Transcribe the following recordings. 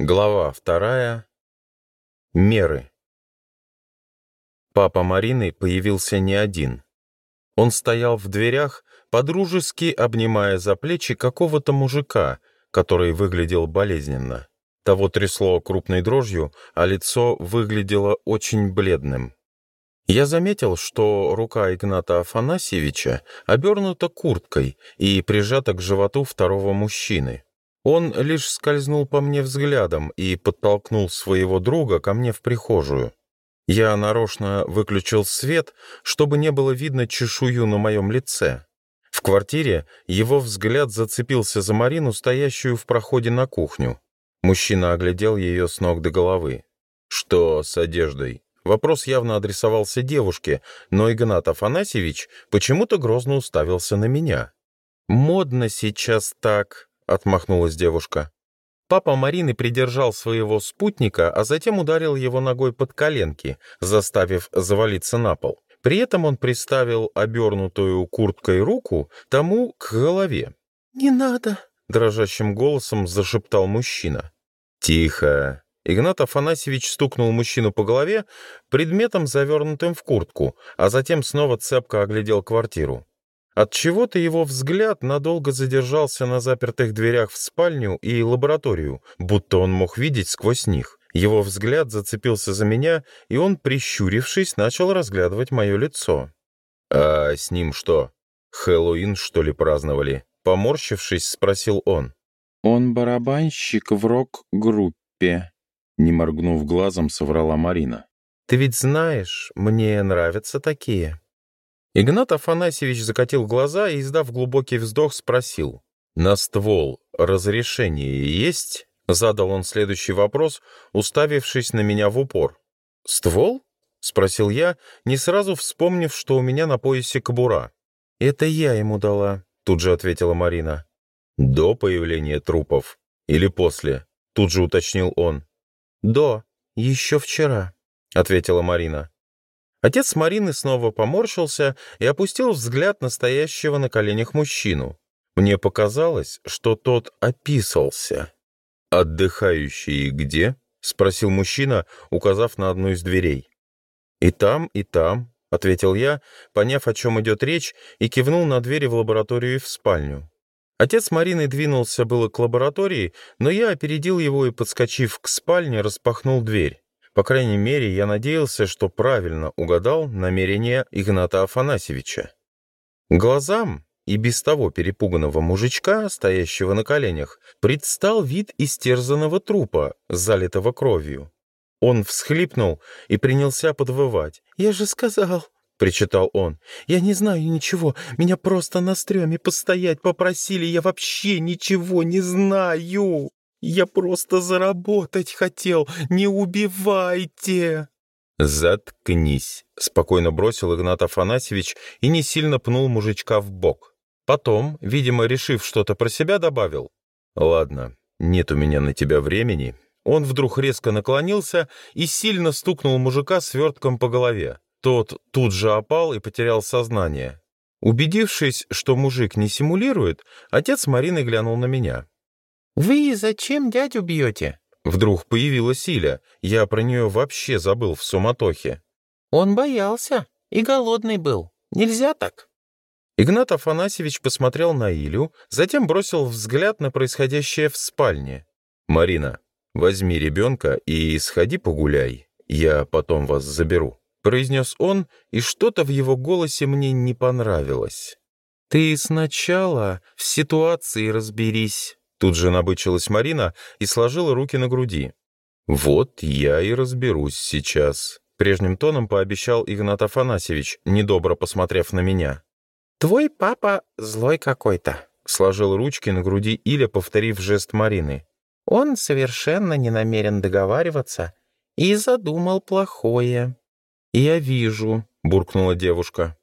Глава вторая. Меры. Папа Марины появился не один. Он стоял в дверях, подружески обнимая за плечи какого-то мужика, который выглядел болезненно. Того трясло крупной дрожью, а лицо выглядело очень бледным. Я заметил, что рука Игната Афанасьевича обернута курткой и прижата к животу второго мужчины. Он лишь скользнул по мне взглядом и подтолкнул своего друга ко мне в прихожую. Я нарочно выключил свет, чтобы не было видно чешую на моем лице. В квартире его взгляд зацепился за Марину, стоящую в проходе на кухню. Мужчина оглядел ее с ног до головы. «Что с одеждой?» Вопрос явно адресовался девушке, но Игнат Афанасьевич почему-то грозно уставился на меня. «Модно сейчас так», — отмахнулась девушка. Папа Марины придержал своего спутника, а затем ударил его ногой под коленки, заставив завалиться на пол. При этом он приставил обернутую курткой руку тому к голове. «Не надо!» — дрожащим голосом зашептал мужчина. «Тихо!» Игнат Афанасьевич стукнул мужчину по голове предметом, завернутым в куртку, а затем снова цепко оглядел квартиру. От чего-то его взгляд надолго задержался на запертых дверях в спальню и лабораторию, будто он мог видеть сквозь них. Его взгляд зацепился за меня, и он, прищурившись, начал разглядывать мое лицо. «А с ним что? Хэллоуин, что ли, праздновали?» Поморщившись, спросил он. «Он барабанщик в рок-группе», — не моргнув глазом, соврала Марина. «Ты ведь знаешь, мне нравятся такие», Игнат Афанасьевич закатил глаза и, издав глубокий вздох, спросил. «На ствол разрешение есть?» Задал он следующий вопрос, уставившись на меня в упор. «Ствол?» — спросил я, не сразу вспомнив, что у меня на поясе кобура. «Это я ему дала», — тут же ответила Марина. «До появления трупов или после?» — тут же уточнил он. «До, еще вчера», — ответила Марина. Отец Марины снова поморщился и опустил взгляд настоящего на коленях мужчину. Мне показалось, что тот описался. «Отдыхающие где?» — спросил мужчина, указав на одну из дверей. «И там, и там», — ответил я, поняв, о чем идет речь, и кивнул на двери в лабораторию и в спальню. Отец Марины двинулся было к лаборатории, но я опередил его и, подскочив к спальне, распахнул дверь. По крайней мере, я надеялся, что правильно угадал намерение Игната Афанасьевича. Глазам и без того перепуганного мужичка, стоящего на коленях, предстал вид истерзанного трупа, залитого кровью. Он всхлипнул и принялся подвывать. «Я же сказал!» — причитал он. «Я не знаю ничего. Меня просто на стреме постоять попросили. Я вообще ничего не знаю!» Я просто заработать хотел. Не убивайте!» «Заткнись!» — спокойно бросил Игнат Афанасьевич и не сильно пнул мужичка в бок. Потом, видимо, решив что-то про себя, добавил. «Ладно, нет у меня на тебя времени». Он вдруг резко наклонился и сильно стукнул мужика свертком по голове. Тот тут же опал и потерял сознание. Убедившись, что мужик не симулирует, отец Марины глянул на меня. «Вы зачем дядю бьете?» Вдруг появилась Иля. Я про нее вообще забыл в суматохе. «Он боялся и голодный был. Нельзя так». Игнат Афанасьевич посмотрел на Илю, затем бросил взгляд на происходящее в спальне. «Марина, возьми ребенка и сходи погуляй. Я потом вас заберу», — произнес он, и что-то в его голосе мне не понравилось. «Ты сначала в ситуации разберись». Тут же набычилась Марина и сложила руки на груди. «Вот я и разберусь сейчас», — прежним тоном пообещал Игнат Афанасьевич, недобро посмотрев на меня. «Твой папа злой какой-то», — сложил ручки на груди Иля, повторив жест Марины. «Он совершенно не намерен договариваться и задумал плохое». «Я вижу», — буркнула девушка.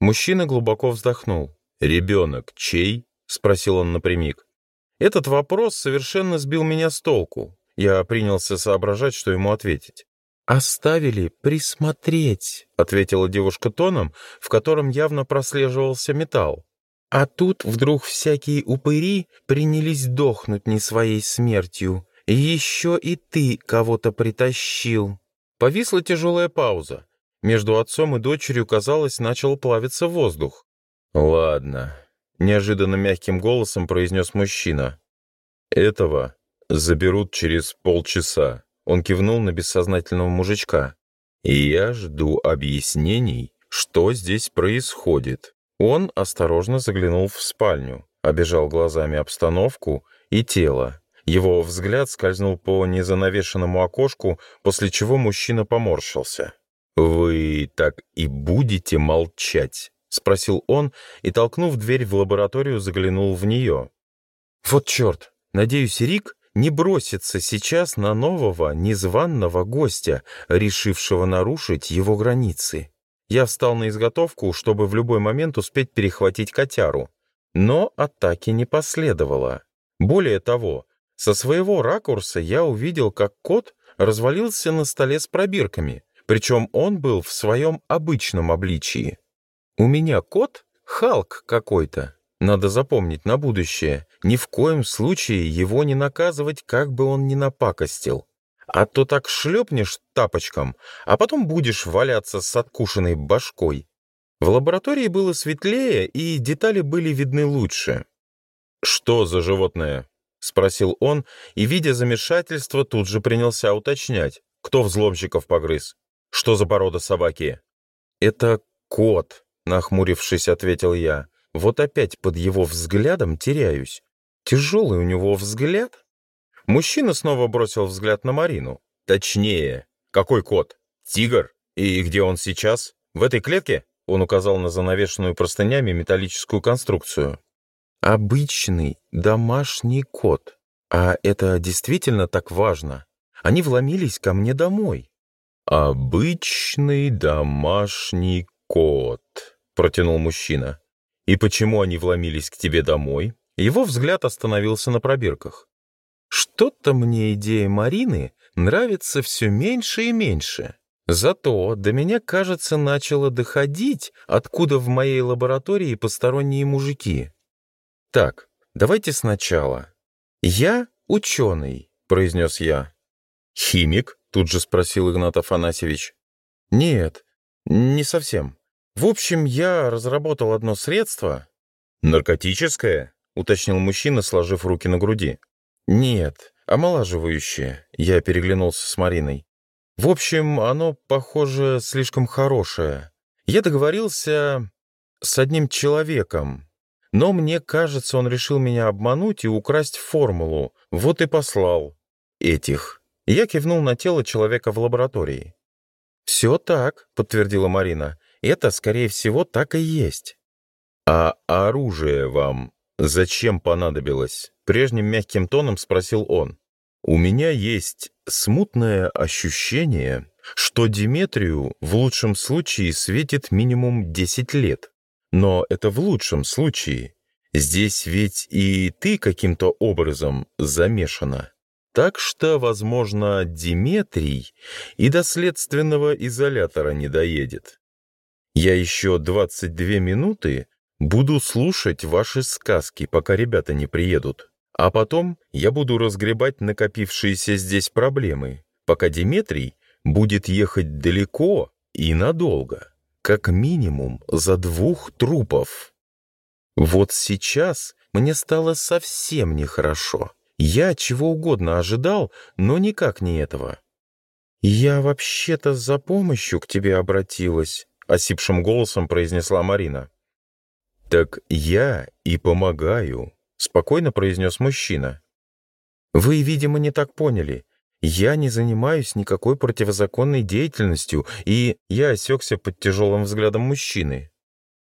Мужчина глубоко вздохнул. «Ребенок чей?» — спросил он напрямик. Этот вопрос совершенно сбил меня с толку. Я принялся соображать, что ему ответить. «Оставили присмотреть», — ответила девушка тоном, в котором явно прослеживался металл. «А тут вдруг всякие упыри принялись дохнуть не своей смертью. Еще и ты кого-то притащил». Повисла тяжелая пауза. Между отцом и дочерью, казалось, начал плавиться воздух. «Ладно, неожиданно мягким голосом произнес мужчина. «Этого заберут через полчаса», — он кивнул на бессознательного мужичка. «И я жду объяснений, что здесь происходит». Он осторожно заглянул в спальню, обежал глазами обстановку и тело. Его взгляд скользнул по незанавешенному окошку, после чего мужчина поморщился. «Вы так и будете молчать?» — спросил он и, толкнув дверь в лабораторию, заглянул в нее. «Вот черт! Надеюсь, Рик не бросится сейчас на нового, незваного гостя, решившего нарушить его границы. Я встал на изготовку, чтобы в любой момент успеть перехватить котяру. Но атаки не последовало. Более того, со своего ракурса я увидел, как кот развалился на столе с пробирками, причем он был в своем обычном обличии. У меня кот Халк какой-то. Надо запомнить на будущее. Ни в коем случае его не наказывать, как бы он ни напакостил. А то так шлепнешь тапочком, а потом будешь валяться с откушенной башкой. В лаборатории было светлее, и детали были видны лучше. «Что за животное?» — спросил он, и, видя замешательство, тут же принялся уточнять, кто взломщиков погрыз, что за порода собаки. «Это кот», Нахмурившись, ответил я. Вот опять под его взглядом теряюсь. Тяжелый у него взгляд. Мужчина снова бросил взгляд на Марину. Точнее, какой кот? Тигр? И где он сейчас? В этой клетке? Он указал на занавешенную простынями металлическую конструкцию. Обычный домашний кот. А это действительно так важно. Они вломились ко мне домой. Обычный домашний кот. — протянул мужчина. «И почему они вломились к тебе домой?» Его взгляд остановился на пробирках. «Что-то мне идея Марины нравится все меньше и меньше. Зато до меня, кажется, начало доходить, откуда в моей лаборатории посторонние мужики. Так, давайте сначала. Я ученый», — произнес я. «Химик?» — тут же спросил Игнат Афанасьевич. «Нет, не совсем», в общем, я разработал одно средство. Наркотическое? Уточнил мужчина, сложив руки на груди. Нет, омолаживающее. Я переглянулся с Мариной. В общем, оно, похоже, слишком хорошее. Я договорился с одним человеком, но мне кажется, он решил меня обмануть и украсть формулу. Вот и послал. Этих. Я кивнул на тело человека в лаборатории. «Все так», — подтвердила Марина. Это, скорее всего, так и есть. «А оружие вам зачем понадобилось?» Прежним мягким тоном спросил он. «У меня есть смутное ощущение, что Диметрию в лучшем случае светит минимум 10 лет. Но это в лучшем случае. Здесь ведь и ты каким-то образом замешана. Так что, возможно, Диметрий и до следственного изолятора не доедет. Я еще 22 минуты буду слушать ваши сказки, пока ребята не приедут. А потом я буду разгребать накопившиеся здесь проблемы, пока Диметрий будет ехать далеко и надолго, как минимум за двух трупов. Вот сейчас мне стало совсем нехорошо. Я чего угодно ожидал, но никак не этого. «Я вообще-то за помощью к тебе обратилась», — осипшим голосом произнесла Марина. «Так я и помогаю», — спокойно произнес мужчина. «Вы, видимо, не так поняли. Я не занимаюсь никакой противозаконной деятельностью, и я осекся под тяжелым взглядом мужчины».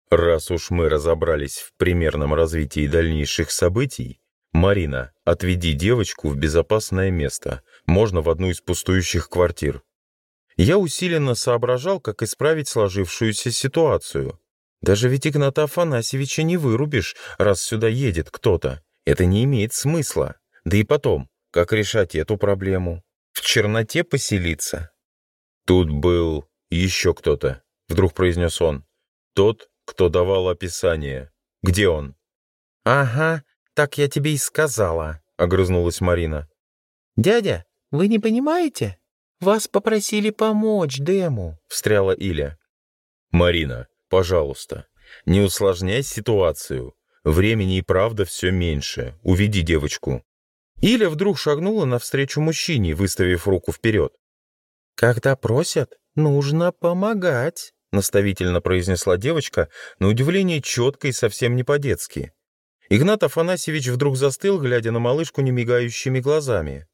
«Раз уж мы разобрались в примерном развитии дальнейших событий, Марина, отведи девочку в безопасное место, можно в одну из пустующих квартир. Я усиленно соображал, как исправить сложившуюся ситуацию. Даже ведь Игната Афанасьевича не вырубишь, раз сюда едет кто-то. Это не имеет смысла. Да и потом, как решать эту проблему? В черноте поселиться? Тут был еще кто-то, вдруг произнес он. Тот, кто давал описание. Где он? Ага, так я тебе и сказала, огрызнулась Марина. Дядя, вы не понимаете? «Вас попросили помочь Дэму», — встряла Иля. «Марина, пожалуйста, не усложняй ситуацию. Времени и правда все меньше. Уведи девочку». Иля вдруг шагнула навстречу мужчине, выставив руку вперед. «Когда просят, нужно помогать», — наставительно произнесла девочка, на удивление четко и совсем не по-детски. Игнат Афанасьевич вдруг застыл, глядя на малышку немигающими глазами.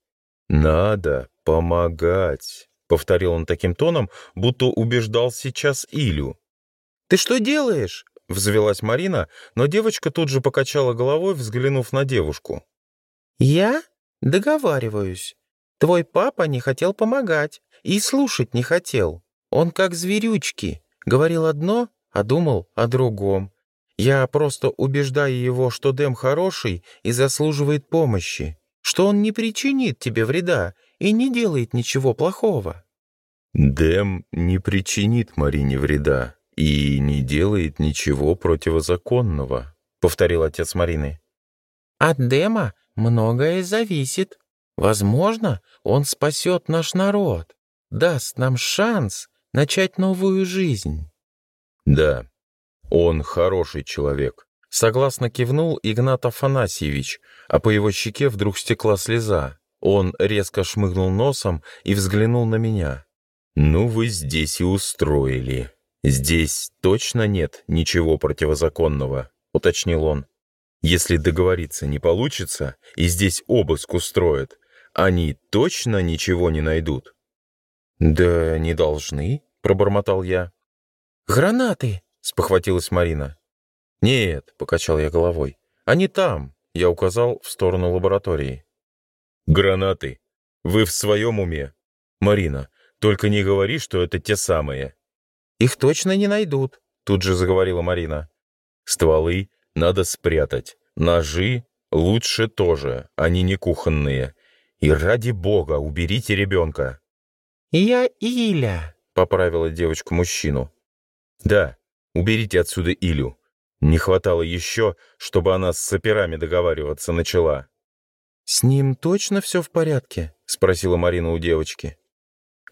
«Надо помогать», — повторил он таким тоном, будто убеждал сейчас Илю. «Ты что делаешь?» — взвелась Марина, но девочка тут же покачала головой, взглянув на девушку. «Я договариваюсь. Твой папа не хотел помогать и слушать не хотел. Он как зверючки, говорил одно, а думал о другом. Я просто убеждаю его, что Дэм хороший и заслуживает помощи что он не причинит тебе вреда и не делает ничего плохого». «Дэм не причинит Марине вреда и не делает ничего противозаконного», — повторил отец Марины. «От Дэма многое зависит. Возможно, он спасет наш народ, даст нам шанс начать новую жизнь». «Да, он хороший человек», Согласно кивнул Игнат Афанасьевич, а по его щеке вдруг стекла слеза. Он резко шмыгнул носом и взглянул на меня. «Ну вы здесь и устроили. Здесь точно нет ничего противозаконного», — уточнил он. «Если договориться не получится, и здесь обыск устроят, они точно ничего не найдут?» «Да не должны», — пробормотал я. «Гранаты!» — спохватилась Марина. «Нет», — покачал я головой, — «они там», — я указал в сторону лаборатории. «Гранаты! Вы в своем уме? Марина, только не говори, что это те самые». «Их точно не найдут», — тут же заговорила Марина. «Стволы надо спрятать, ножи лучше тоже, они не кухонные. И ради бога, уберите ребенка». «Я Иля», — поправила девочку мужчину. «Да, уберите отсюда Илю», не хватало еще, чтобы она с саперами договариваться начала. «С ним точно все в порядке?» — спросила Марина у девочки.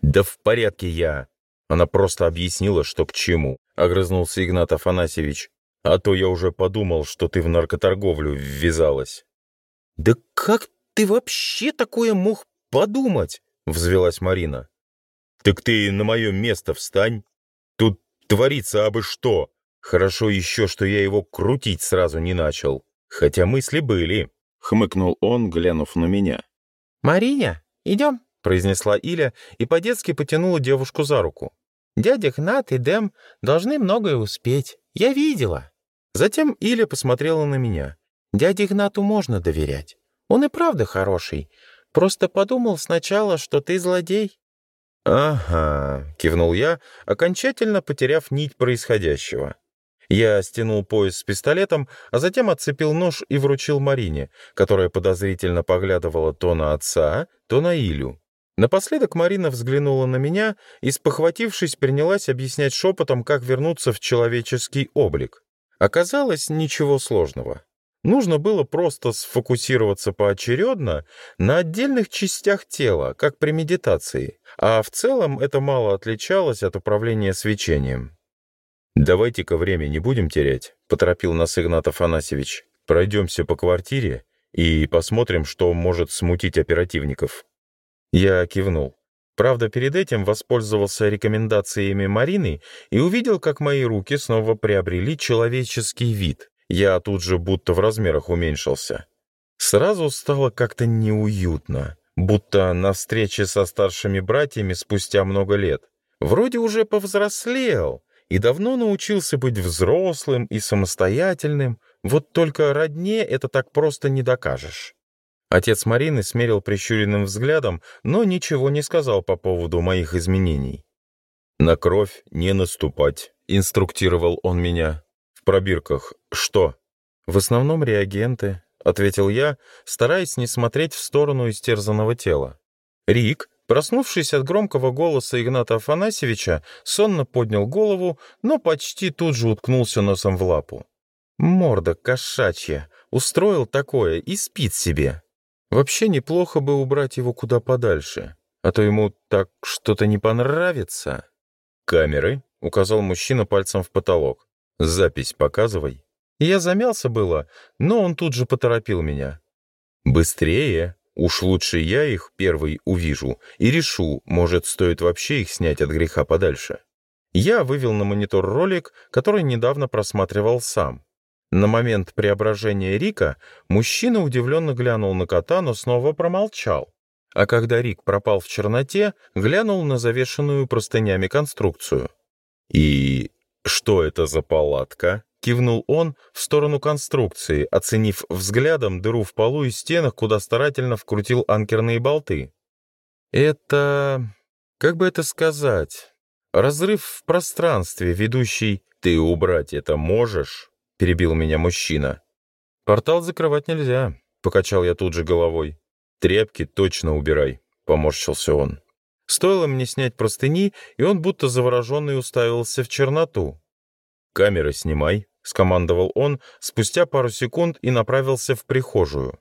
«Да в порядке я!» Она просто объяснила, что к чему, — огрызнулся Игнат Афанасьевич. «А то я уже подумал, что ты в наркоторговлю ввязалась». «Да как ты вообще такое мог подумать?» — взвелась Марина. «Так ты на мое место встань. Тут творится абы что!» Хорошо еще, что я его крутить сразу не начал. Хотя мысли были. Хмыкнул он, глянув на меня. «Мария, идем», — произнесла Иля и по-детски потянула девушку за руку. «Дядя Гнат и Дэм должны многое успеть. Я видела». Затем Иля посмотрела на меня. «Дяде Гнату можно доверять. Он и правда хороший. Просто подумал сначала, что ты злодей». «Ага», — кивнул я, окончательно потеряв нить происходящего. Я стянул пояс с пистолетом, а затем отцепил нож и вручил Марине, которая подозрительно поглядывала то на отца, то на Илю. Напоследок Марина взглянула на меня и, спохватившись, принялась объяснять шепотом, как вернуться в человеческий облик. Оказалось, ничего сложного. Нужно было просто сфокусироваться поочередно на отдельных частях тела, как при медитации, а в целом это мало отличалось от управления свечением. «Давайте-ка время не будем терять», — поторопил нас Игнат Афанасьевич. «Пройдемся по квартире и посмотрим, что может смутить оперативников». Я кивнул. Правда, перед этим воспользовался рекомендациями Марины и увидел, как мои руки снова приобрели человеческий вид. Я тут же будто в размерах уменьшился. Сразу стало как-то неуютно, будто на встрече со старшими братьями спустя много лет. Вроде уже повзрослел, и давно научился быть взрослым и самостоятельным, вот только родне это так просто не докажешь. Отец Марины смерил прищуренным взглядом, но ничего не сказал по поводу моих изменений. «На кровь не наступать», — инструктировал он меня. «В пробирках что?» «В основном реагенты», — ответил я, стараясь не смотреть в сторону истерзанного тела. «Рик, Проснувшись от громкого голоса Игната Афанасьевича, сонно поднял голову, но почти тут же уткнулся носом в лапу. Морда кошачья, устроил такое и спит себе. Вообще неплохо бы убрать его куда подальше, а то ему так что-то не понравится. «Камеры», — указал мужчина пальцем в потолок. «Запись показывай». Я замялся было, но он тут же поторопил меня. «Быстрее!» Уж лучше я их первый увижу и решу, может, стоит вообще их снять от греха подальше. Я вывел на монитор ролик, который недавно просматривал сам. На момент преображения Рика мужчина удивленно глянул на кота, но снова промолчал. А когда Рик пропал в черноте, глянул на завешенную простынями конструкцию. «И что это за палатка?» — кивнул он в сторону конструкции, оценив взглядом дыру в полу и стенах, куда старательно вкрутил анкерные болты. «Это... как бы это сказать? Разрыв в пространстве, ведущий... Ты убрать это можешь?» — перебил меня мужчина. «Портал закрывать нельзя», — покачал я тут же головой. «Тряпки точно убирай», — поморщился он. Стоило мне снять простыни, и он будто завороженный уставился в черноту. «Камеры снимай», скомандовал он спустя пару секунд и направился в прихожую.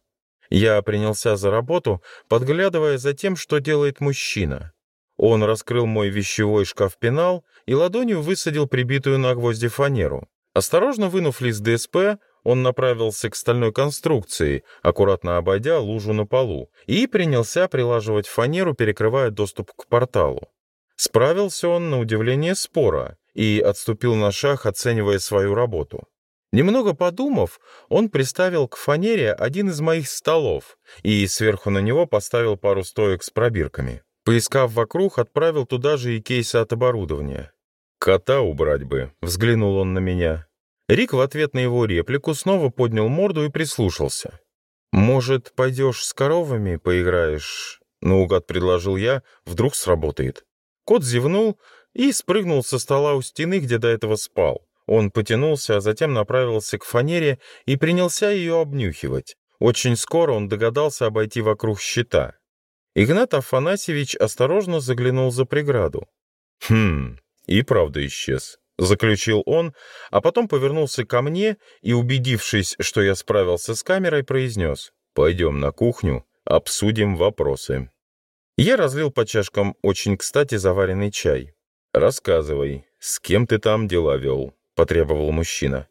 Я принялся за работу, подглядывая за тем, что делает мужчина. Он раскрыл мой вещевой шкаф-пенал и ладонью высадил прибитую на гвозди фанеру. Осторожно вынув лист ДСП, он направился к стальной конструкции, аккуратно обойдя лужу на полу, и принялся прилаживать фанеру, перекрывая доступ к порталу. Справился он, на удивление, споро, и отступил на шаг, оценивая свою работу. Немного подумав, он приставил к фанере один из моих столов и сверху на него поставил пару стоек с пробирками. Поискав вокруг, отправил туда же и кейсы от оборудования. «Кота убрать бы», — взглянул он на меня. Рик в ответ на его реплику снова поднял морду и прислушался. «Может, пойдешь с коровами поиграешь?» — наугад предложил я, вдруг сработает. Кот зевнул, и спрыгнул со стола у стены, где до этого спал. Он потянулся, а затем направился к фанере и принялся ее обнюхивать. Очень скоро он догадался обойти вокруг щита. Игнат Афанасьевич осторожно заглянул за преграду. «Хм, и правда исчез», — заключил он, а потом повернулся ко мне и, убедившись, что я справился с камерой, произнес «Пойдем на кухню, обсудим вопросы». Я разлил по чашкам очень кстати заваренный чай. «Рассказывай, с кем ты там дела вел?» — потребовал мужчина.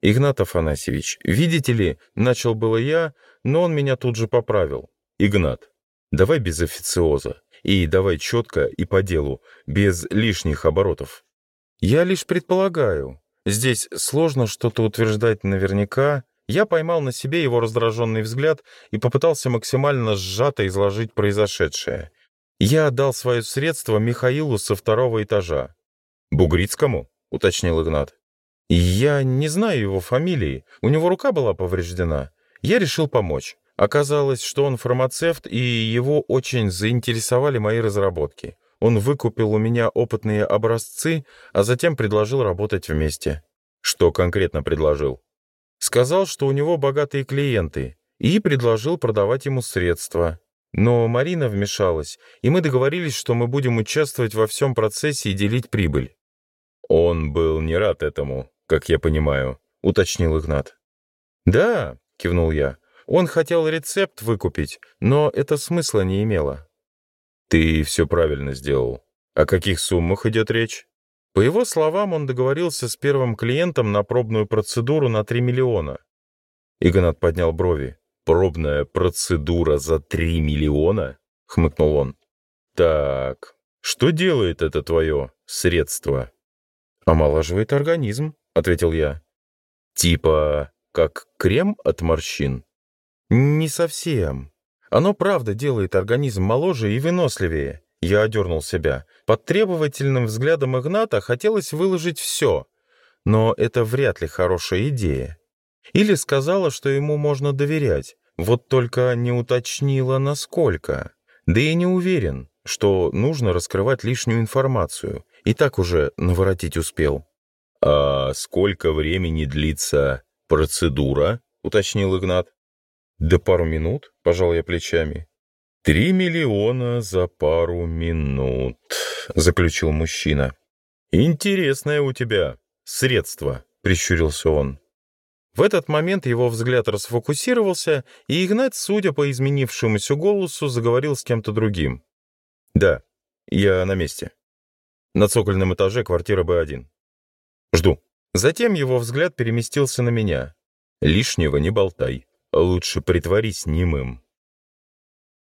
«Игнат Афанасьевич, видите ли, начал было я, но он меня тут же поправил. Игнат, давай без официоза, и давай четко и по делу, без лишних оборотов». «Я лишь предполагаю. Здесь сложно что-то утверждать наверняка. Я поймал на себе его раздраженный взгляд и попытался максимально сжато изложить произошедшее. Я отдал свое средство Михаилу со второго этажа. «Бугрицкому?» — уточнил Игнат. «Я не знаю его фамилии. У него рука была повреждена. Я решил помочь. Оказалось, что он фармацевт, и его очень заинтересовали мои разработки. Он выкупил у меня опытные образцы, а затем предложил работать вместе». «Что конкретно предложил?» «Сказал, что у него богатые клиенты, и предложил продавать ему средства. Но Марина вмешалась, и мы договорились, что мы будем участвовать во всем процессе и делить прибыль. «Он был не рад этому, как я понимаю», — уточнил Игнат. «Да», — кивнул я, — «он хотел рецепт выкупить, но это смысла не имело». «Ты все правильно сделал. О каких суммах идет речь?» По его словам, он договорился с первым клиентом на пробную процедуру на 3 миллиона. Игнат поднял брови. «Пробная процедура за три миллиона?» — хмыкнул он. «Так, что делает это твое средство?» «Омолаживает организм», — ответил я. «Типа как крем от морщин?» «Не совсем. Оно правда делает организм моложе и выносливее». Я одернул себя. Под требовательным взглядом Игната хотелось выложить все. Но это вряд ли хорошая идея. Или сказала, что ему можно доверять, вот только не уточнила, насколько. Да и не уверен, что нужно раскрывать лишнюю информацию. И так уже наворотить успел. «А сколько времени длится процедура?» — уточнил Игнат. «Да пару минут», — пожал я плечами. «Три миллиона за пару минут», — заключил мужчина. «Интересное у тебя средство», — прищурился он. В этот момент его взгляд расфокусировался, и Игнат, судя по изменившемуся голосу, заговорил с кем-то другим. «Да, я на месте. На цокольном этаже квартира Б1. Жду». Затем его взгляд переместился на меня. «Лишнего не болтай. Лучше притворись немым».